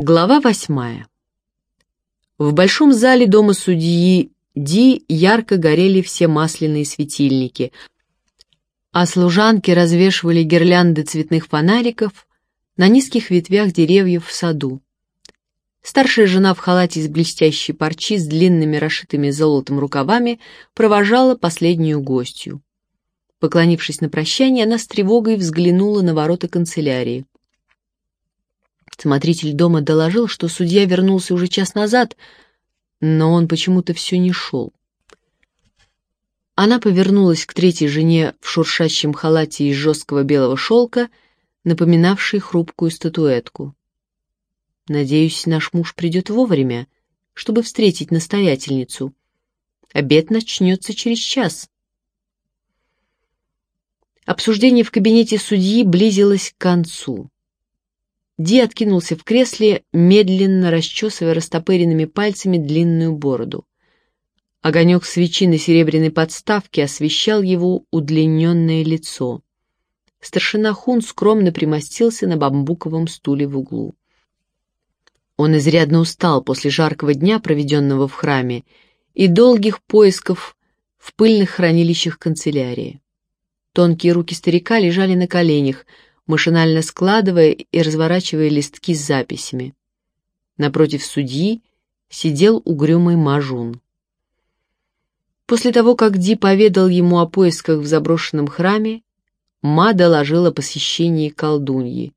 Глава восьмая. В большом зале дома судьи Ди ярко горели все масляные светильники, а служанки развешивали гирлянды цветных фонариков на низких ветвях деревьев в саду. Старшая жена в халате из блестящей парчи с длинными расшитыми золотом рукавами провожала последнюю гостью. Поклонившись на прощание, она с тревогой взглянула на ворота канцелярии. Смотритель дома доложил, что судья вернулся уже час назад, но он почему-то все не шел. Она повернулась к третьей жене в шуршащем халате из жесткого белого шелка, напоминавшей хрупкую статуэтку. «Надеюсь, наш муж придет вовремя, чтобы встретить настоятельницу. Обед начнется через час». Обсуждение в кабинете судьи близилось к концу. Ди откинулся в кресле, медленно расчесывая растопыренными пальцами длинную бороду. Огонек свечи на серебряной подставке освещал его удлиненное лицо. Старшина Хун скромно примостился на бамбуковом стуле в углу. Он изрядно устал после жаркого дня, проведенного в храме, и долгих поисков в пыльных хранилищах канцелярии. Тонкие руки старика лежали на коленях — машинально складывая и разворачивая листки с записями. Напротив судьи сидел угрюмый мажун. После того, как Ди поведал ему о поисках в заброшенном храме, Ма доложил о посещении колдуньи,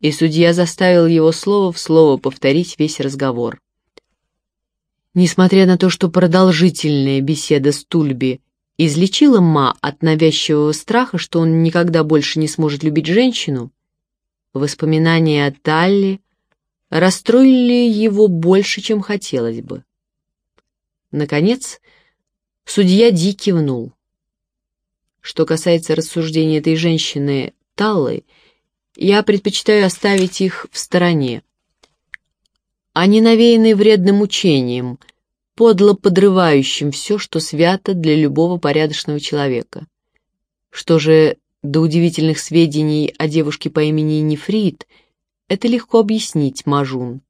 и судья заставил его слово в слово повторить весь разговор. Несмотря на то, что продолжительная беседа с Тульби излечила Ма от навязчивого страха, что он никогда больше не сможет любить женщину, воспоминания о Талли расстроили его больше, чем хотелось бы. Наконец, судья Ди кивнул. Что касается рассуждений этой женщины Таллы, я предпочитаю оставить их в стороне. Они навеяны вредным учением — подло подрывающим все, что свято для любого порядочного человека. Что же до удивительных сведений о девушке по имени Нефрит, это легко объяснить, Мажун.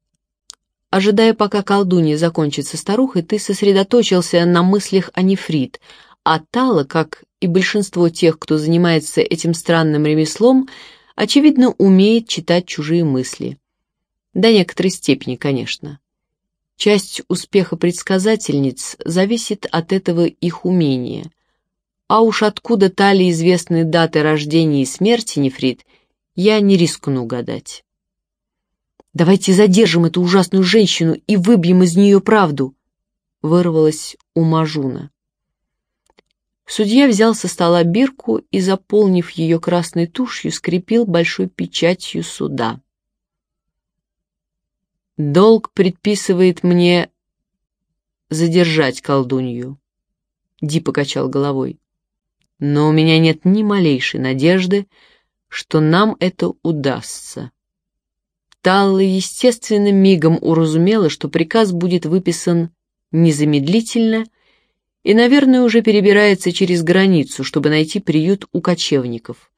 Ожидая, пока колдунья закончится старухой, ты сосредоточился на мыслях о Нефрит, а Тала, как и большинство тех, кто занимается этим странным ремеслом, очевидно, умеет читать чужие мысли. До некоторой степени, конечно. Часть успеха предсказательниц зависит от этого их умения. А уж откуда тали известные даты рождения и смерти Нефрит, я не рискну гадать. «Давайте задержим эту ужасную женщину и выбьем из нее правду», — вырвалась у Мажуна. Судья взял со стола бирку и, заполнив ее красной тушью, скрепил большой печатью суда. Долг предписывает мне задержать колдунью. Ди покачал головой. Но у меня нет ни малейшей надежды, что нам это удастся. Талла, естественно, мигом уразумела, что приказ будет выписан незамедлительно и, наверное, уже перебирается через границу, чтобы найти приют у кочевников.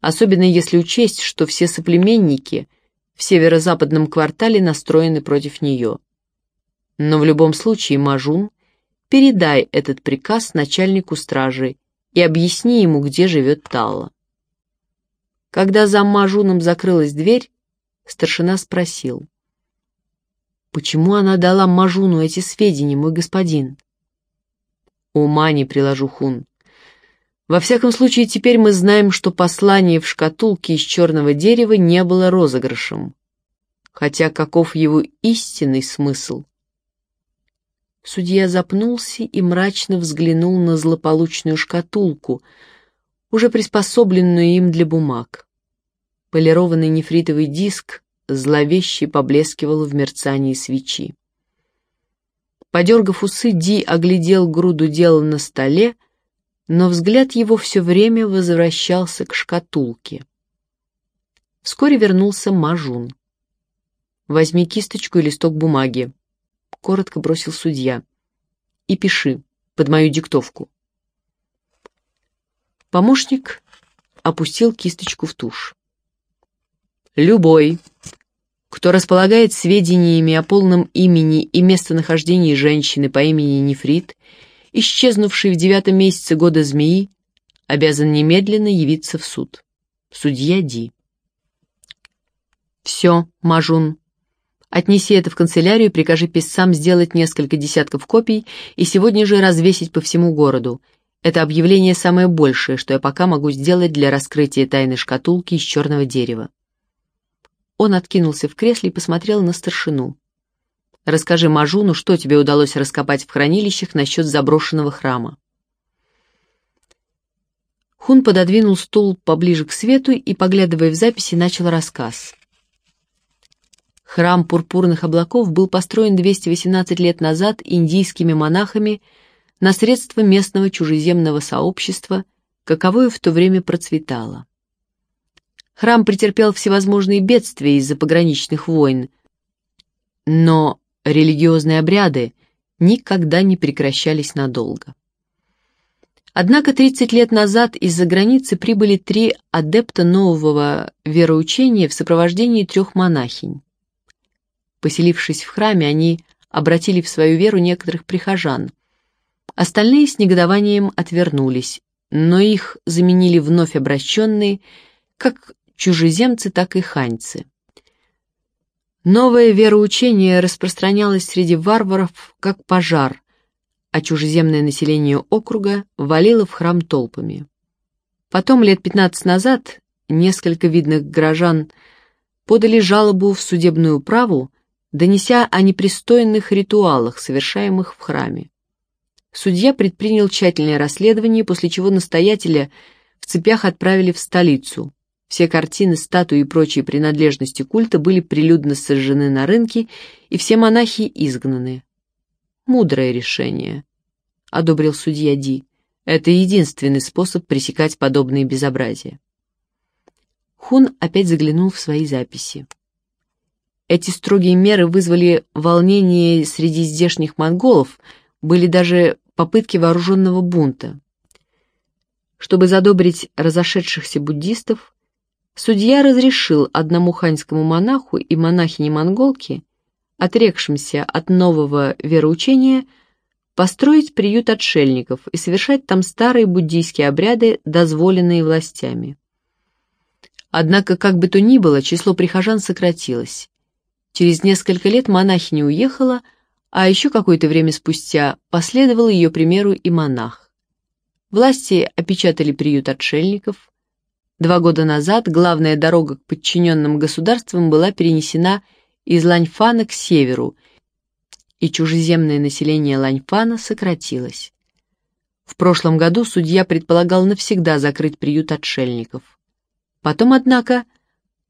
Особенно если учесть, что все соплеменники — в северо-западном квартале настроены против нее. Но в любом случае, Мажун, передай этот приказ начальнику стражи и объясни ему, где живет Талла. Когда за Мажуном закрылась дверь, старшина спросил. «Почему она дала Мажуну эти сведения, мой господин?» «Ума не приложу, Хун. Во всяком случае, теперь мы знаем, что послание в шкатулке из черного дерева не было розыгрышем. Хотя каков его истинный смысл? Судья запнулся и мрачно взглянул на злополучную шкатулку, уже приспособленную им для бумаг. Полированный нефритовый диск зловеще поблескивал в мерцании свечи. Подергав усы, Ди оглядел груду дела на столе, но взгляд его все время возвращался к шкатулке. Вскоре вернулся Мажун. «Возьми кисточку и листок бумаги», — коротко бросил судья. «И пиши под мою диктовку». Помощник опустил кисточку в тушь. «Любой, кто располагает сведениями о полном имени и местонахождении женщины по имени Нефрит, исчезнувшей в девятом месяце года змеи, обязан немедленно явиться в суд. Судья Ди. «Все, Мажун. Отнеси это в канцелярию и прикажи писцам сделать несколько десятков копий и сегодня же развесить по всему городу. Это объявление самое большее, что я пока могу сделать для раскрытия тайны шкатулки из черного дерева». Он откинулся в кресле и посмотрел на старшину. «Расскажи Мажуну, что тебе удалось раскопать в хранилищах насчет заброшенного храма». Хун пододвинул стул поближе к свету и, поглядывая в записи, начал рассказ. Храм пурпурных облаков был построен 218 лет назад индийскими монахами на средства местного чужеземного сообщества, каковое в то время процветало. Храм претерпел всевозможные бедствия из-за пограничных войн, но религиозные обряды никогда не прекращались надолго. Однако 30 лет назад из-за границы прибыли три адепта нового вероучения в сопровождении трех монахинь. Поселившись в храме, они обратили в свою веру некоторых прихожан. Остальные с негодованием отвернулись, но их заменили вновь обращенные, как чужеземцы, так и ханьцы. Новое вероучение распространялось среди варваров как пожар, а чужеземное население округа валило в храм толпами. Потом, лет 15 назад, несколько видных горожан подали жалобу в судебную управу, донеся о непристойных ритуалах, совершаемых в храме. Судья предпринял тщательное расследование, после чего настоятеля в цепях отправили в столицу, все картины, статуи и прочие принадлежности культа были прилюдно сожжены на рынке, и все монахи изгнаны. Мудрое решение, — одобрил судья Ди. Это единственный способ пресекать подобные безобразия. Хун опять заглянул в свои записи. Эти строгие меры вызвали волнение среди здешних монголов, были даже попытки вооруженного бунта. Чтобы задобрить разошедшихся буддистов, Судья разрешил одному ханьскому монаху и монахине-монголке, отрекшимся от нового вероучения, построить приют отшельников и совершать там старые буддийские обряды, дозволенные властями. Однако, как бы то ни было, число прихожан сократилось. Через несколько лет монахиня уехала, а еще какое-то время спустя последовал ее примеру и монах. Власти опечатали приют отшельников, Два года назад главная дорога к подчиненным государствам была перенесена из Ланьфана к северу, и чужеземное население Ланьфана сократилось. В прошлом году судья предполагал навсегда закрыть приют отшельников. Потом, однако,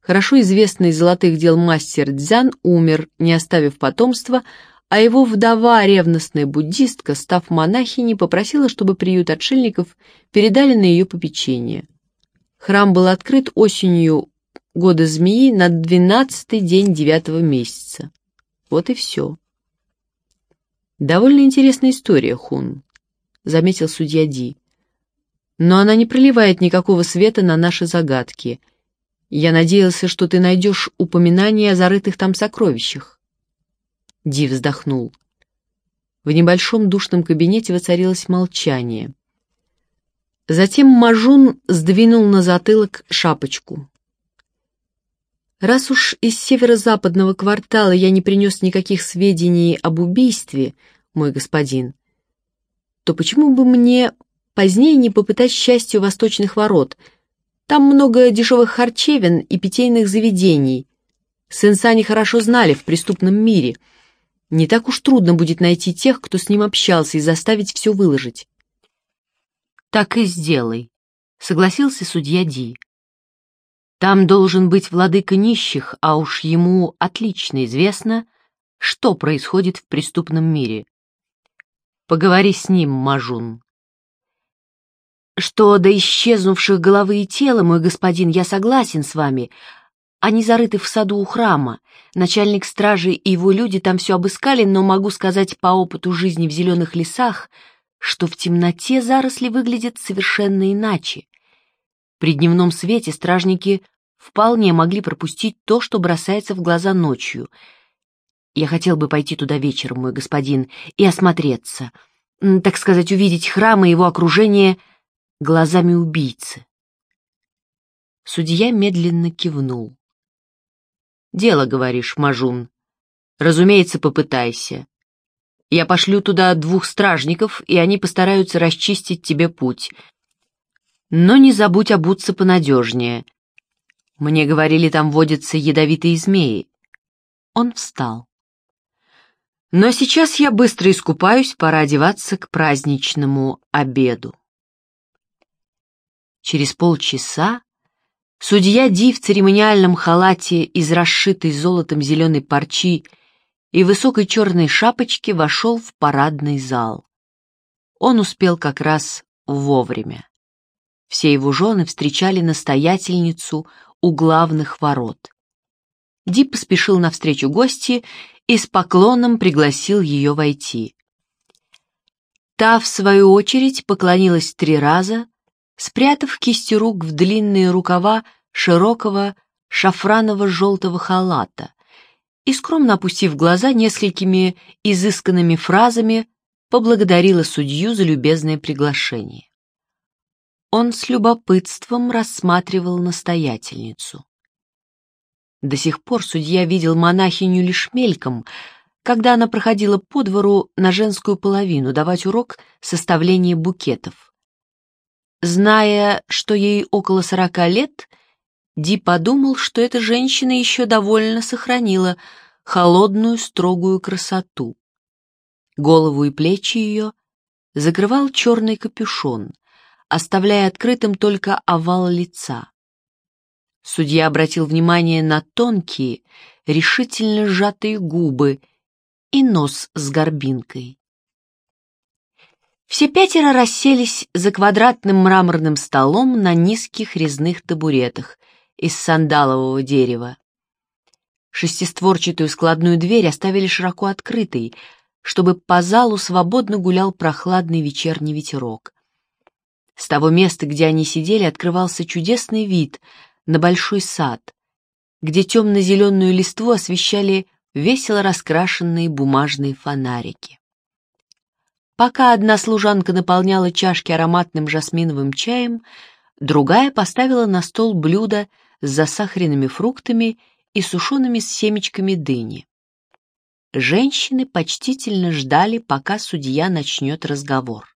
хорошо известный золотых дел мастер Дзян умер, не оставив потомства, а его вдова, ревностная буддистка, став монахиней, попросила, чтобы приют отшельников передали на ее попечение. Храм был открыт осенью года змеи на двенадцатый день девятого месяца. Вот и все. Довольно интересная история, Хун, заметил судья Ди. Но она не проливает никакого света на наши загадки. Я надеялся, что ты найдешь упоминание о зарытых там сокровищах. Ди вздохнул. В небольшом душном кабинете воцарилось молчание. Затем Мажун сдвинул на затылок шапочку. «Раз уж из северо-западного квартала я не принес никаких сведений об убийстве, мой господин, то почему бы мне позднее не попытать счастье у восточных ворот? Там много дешевых харчевин и питейных заведений. Сенсани хорошо знали в преступном мире. Не так уж трудно будет найти тех, кто с ним общался, и заставить все выложить. «Так и сделай», — согласился судья Ди. «Там должен быть владыка нищих, а уж ему отлично известно, что происходит в преступном мире. Поговори с ним, Мажун». «Что до исчезнувших головы и тела, мой господин, я согласен с вами. Они зарыты в саду у храма. Начальник стражи и его люди там все обыскали, но могу сказать по опыту жизни в зеленых лесах — что в темноте заросли выглядят совершенно иначе. При дневном свете стражники вполне могли пропустить то, что бросается в глаза ночью. Я хотел бы пойти туда вечером, мой господин, и осмотреться, так сказать, увидеть храм и его окружение глазами убийцы. Судья медленно кивнул. «Дело, говоришь, Мажун. Разумеется, попытайся. Я пошлю туда двух стражников, и они постараются расчистить тебе путь. Но не забудь обуться понадежнее. Мне говорили, там водятся ядовитые змеи. Он встал. Но сейчас я быстро искупаюсь, пора одеваться к праздничному обеду. Через полчаса судья Ди в церемониальном халате из расшитой золотом зеленой парчи и высокой черной шапочке вошел в парадный зал. Он успел как раз вовремя. Все его жены встречали настоятельницу у главных ворот. Ди поспешил навстречу гости и с поклоном пригласил ее войти. Та, в свою очередь, поклонилась три раза, спрятав кисти рук в длинные рукава широкого шафраново-желтого халата, и, скромно опустив глаза несколькими изысканными фразами, поблагодарила судью за любезное приглашение. Он с любопытством рассматривал настоятельницу. До сих пор судья видел монахиню лишь мельком, когда она проходила по двору на женскую половину давать урок составления букетов. Зная, что ей около сорока лет, — Ди подумал, что эта женщина еще довольно сохранила холодную строгую красоту. Голову и плечи ее закрывал черный капюшон, оставляя открытым только овал лица. Судья обратил внимание на тонкие, решительно сжатые губы и нос с горбинкой. Все пятеро расселись за квадратным мраморным столом на низких резных табуретах — из сандалового дерева. Шестистворчатую складную дверь оставили широко открытой, чтобы по залу свободно гулял прохладный вечерний ветерок. С того места, где они сидели, открывался чудесный вид на большой сад, где темно-зеленую листву освещали весело раскрашенные бумажные фонарики. Пока одна служанка наполняла чашки ароматным жасминовым чаем, другая поставила на стол блюдо с засахаренными фруктами и сушеными семечками дыни. Женщины почтительно ждали, пока судья начнет разговор.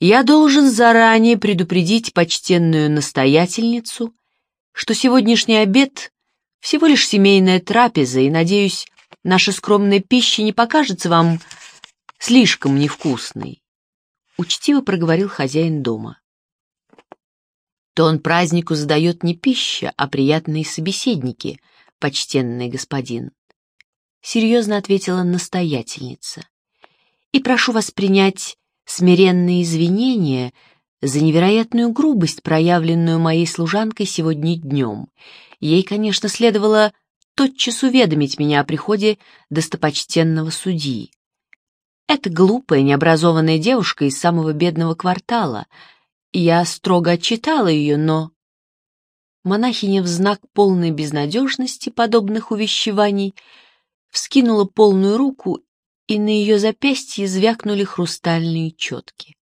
«Я должен заранее предупредить почтенную настоятельницу, что сегодняшний обед — всего лишь семейная трапеза, и, надеюсь, наша скромная пища не покажется вам слишком невкусной», — учтиво проговорил хозяин дома. Тон празднику задает не пища, а приятные собеседники, почтенный господин. Серьезно ответила настоятельница. И прошу вас принять смиренные извинения за невероятную грубость, проявленную моей служанкой сегодня днем. Ей, конечно, следовало тотчас уведомить меня о приходе достопочтенного судьи. Это глупая, необразованная девушка из самого бедного квартала — я строго отчитала ее, но... Монахиня в знак полной безнадежности подобных увещеваний вскинула полную руку, и на ее запястье звякнули хрустальные четки.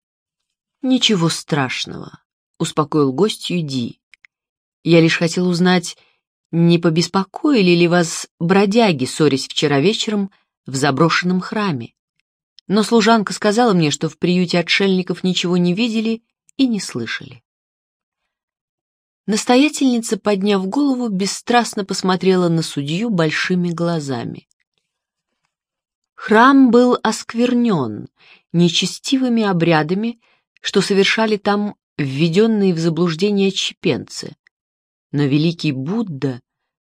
«Ничего страшного», — успокоил гостью Ди. «Я лишь хотел узнать, не побеспокоили ли вас бродяги, ссорясь вчера вечером в заброшенном храме? Но служанка сказала мне, что в приюте отшельников ничего не видели и не слышали. Настоятельница, подняв голову, бесстрастно посмотрела на судью большими глазами. Храм был осквернен нечестивыми обрядами, что совершали там введенные в заблуждение чепенцы. Но великий Будда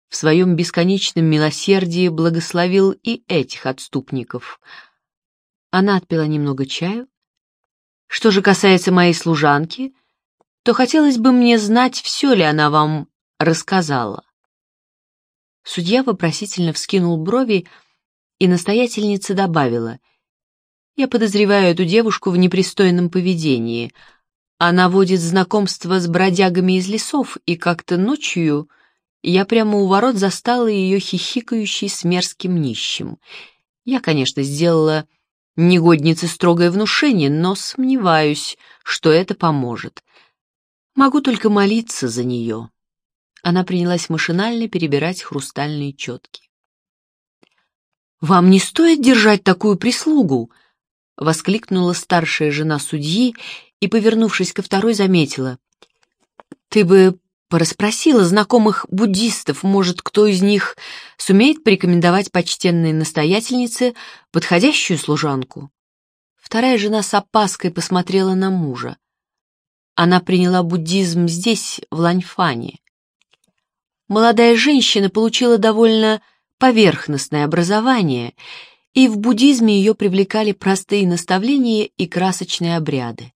в своем бесконечном милосердии благословил и этих отступников. Она отпила немного чаю, что же касается моей служанки, то хотелось бы мне знать, все ли она вам рассказала. Судья вопросительно вскинул брови, и настоятельница добавила, «Я подозреваю эту девушку в непристойном поведении. Она водит знакомство с бродягами из лесов, и как-то ночью я прямо у ворот застала ее хихикающей с мерзким нищим. Я, конечно, сделала негоднице строгое внушение, но сомневаюсь, что это поможет. Могу только молиться за нее. Она принялась машинально перебирать хрустальные четки. «Вам не стоит держать такую прислугу!» — воскликнула старшая жена судьи и, повернувшись ко второй, заметила. «Ты бы Пораспросила знакомых буддистов, может, кто из них сумеет порекомендовать почтенной настоятельнице подходящую служанку. Вторая жена с опаской посмотрела на мужа. Она приняла буддизм здесь, в Ланьфане. Молодая женщина получила довольно поверхностное образование, и в буддизме ее привлекали простые наставления и красочные обряды.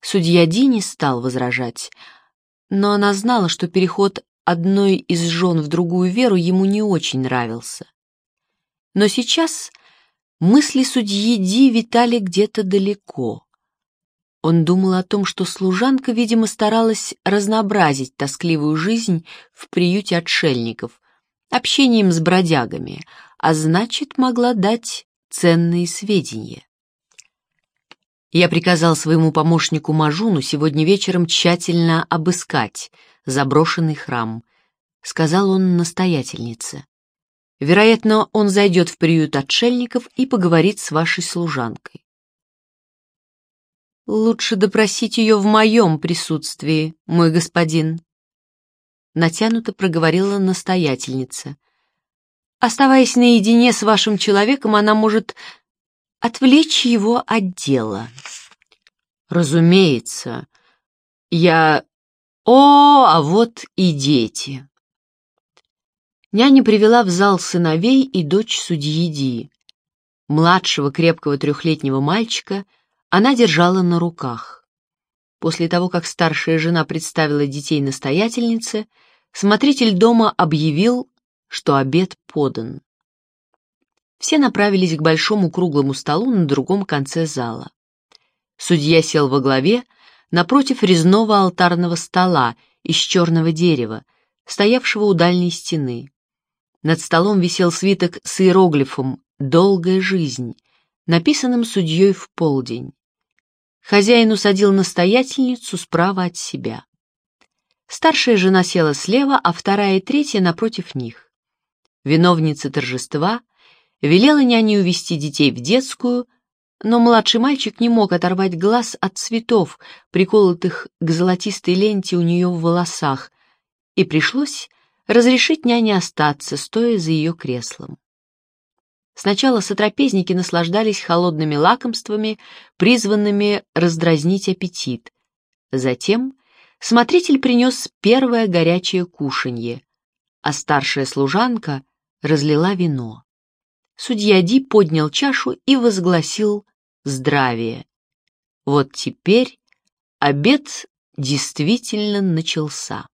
Судья Ди не стал возражать — но она знала, что переход одной из жен в другую веру ему не очень нравился. Но сейчас мысли судьи Ди витали где-то далеко. Он думал о том, что служанка, видимо, старалась разнообразить тоскливую жизнь в приюте отшельников, общением с бродягами, а значит, могла дать ценные сведения. Я приказал своему помощнику Мажуну сегодня вечером тщательно обыскать заброшенный храм, сказал он настоятельнице. Вероятно, он зайдет в приют отшельников и поговорит с вашей служанкой. Лучше допросить ее в моем присутствии, мой господин. Натянуто проговорила настоятельница. Оставаясь наедине с вашим человеком, она может отвлечь его от дела. Разумеется, я... О, а вот и дети. Няня привела в зал сыновей и дочь судьи Ди. Младшего крепкого трехлетнего мальчика она держала на руках. После того, как старшая жена представила детей настоятельнице, смотритель дома объявил, что обед подан. Все направились к большому круглому столу на другом конце зала. Судья сел во главе, напротив резного алтарного стола из черного дерева, стоявшего у дальней стены. Над столом висел свиток с иероглифом «Долгая жизнь», написанным судьей в полдень. Хозяин усадил настоятельницу справа от себя. Старшая жена села слева, а вторая и третья напротив них. Виновница торжества — велела няне увести детей в детскую, но младший мальчик не мог оторвать глаз от цветов, приколотых к золотистой ленте у нее в волосах, и пришлось разрешить няне остаться, стоя за ее креслом. Сначала сотрапезники наслаждались холодными лакомствами, призванными раздразнить аппетит. Затем смотритель принес первое горячее кушанье, а старшая служанка разлила вино судья Ди поднял чашу и возгласил «Здравие». Вот теперь обед действительно начался.